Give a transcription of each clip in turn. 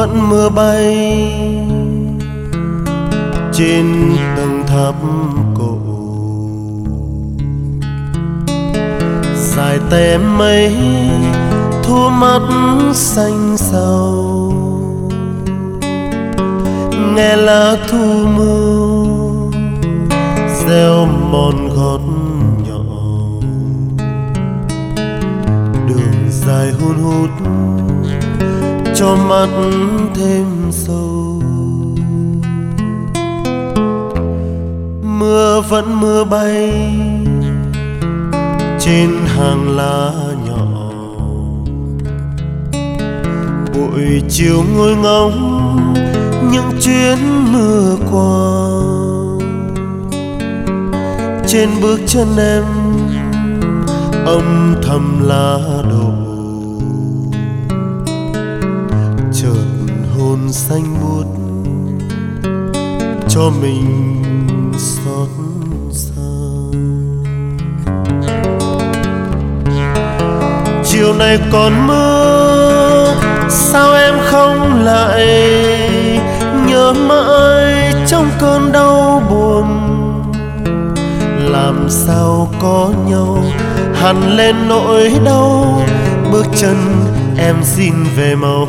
vẫn mưa bay trên tầng tháp cổ. Dài té mây, thu mắt xanh sầu nghe lá thu mưa gieo mòn gót nhỏ. Đường dài hun hút cho mắt thêm sâu. Mưa vẫn mưa bay trên hàng lá nhỏ. Buổi chiều ngồi ngóng những chuyến mưa qua. Trên bước chân em âm thầm lá đổ. Xanh buốt cho mình xót xa. Chiều nay còn mưa sao em không lại nhớ mãi trong cơn đau buồn? Làm sao có nhau hằn lên nỗi đau? Bước chân em xin về màu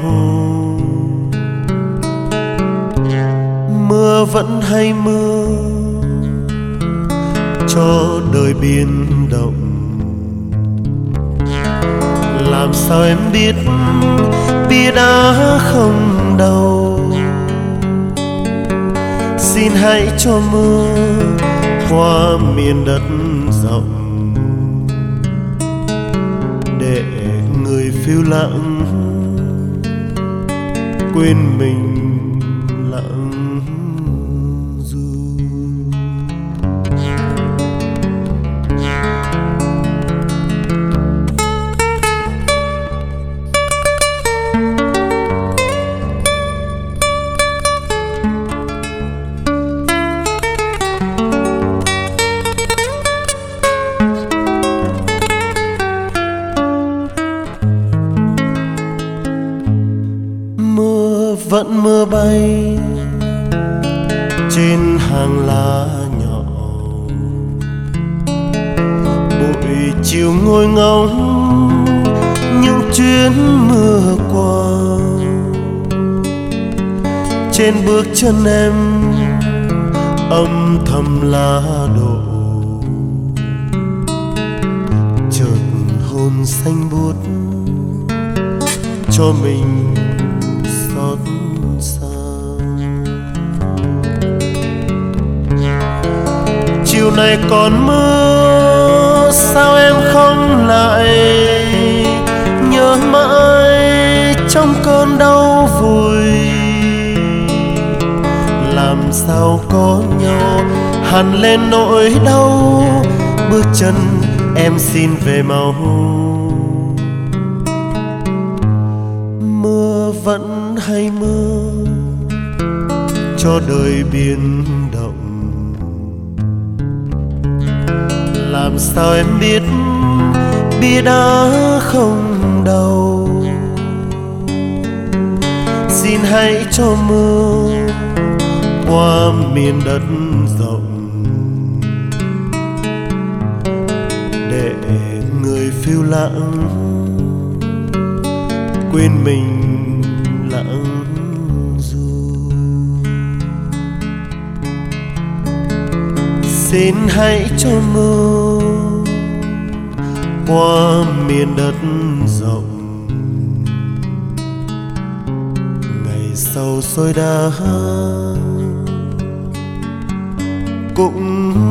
mưa vẫn hay mưa, cho đời biến động. Làm sao em biết bia đá không đau? Xin hãy cho mưa qua miền đất rộng, để người phiêu lãng quên mình lặng vẫn mưa bay trên hàng lá nhỏ. Buổi chiều ngồi ngóng những chuyến mưa qua. Trên bước chân em âm thầm lá đổ. Chợt hồn xanh buốt cho mình xót chiều này còn mưa sao em không lại nhớ mãi trong cơn đau vùi làm sao có nhau hằn lên nỗi đau? Bước chân em xin về màu mưa vẫn hay mưa, cho đời biến động. Làm sao em biết bia đá không đau xin hãy cho mưa qua miền đất rộng, để người phiêu lãng quên mình lặng du. Xin hãy cho mưa qua miền đất rộng. Ngày sau xôi đá cũng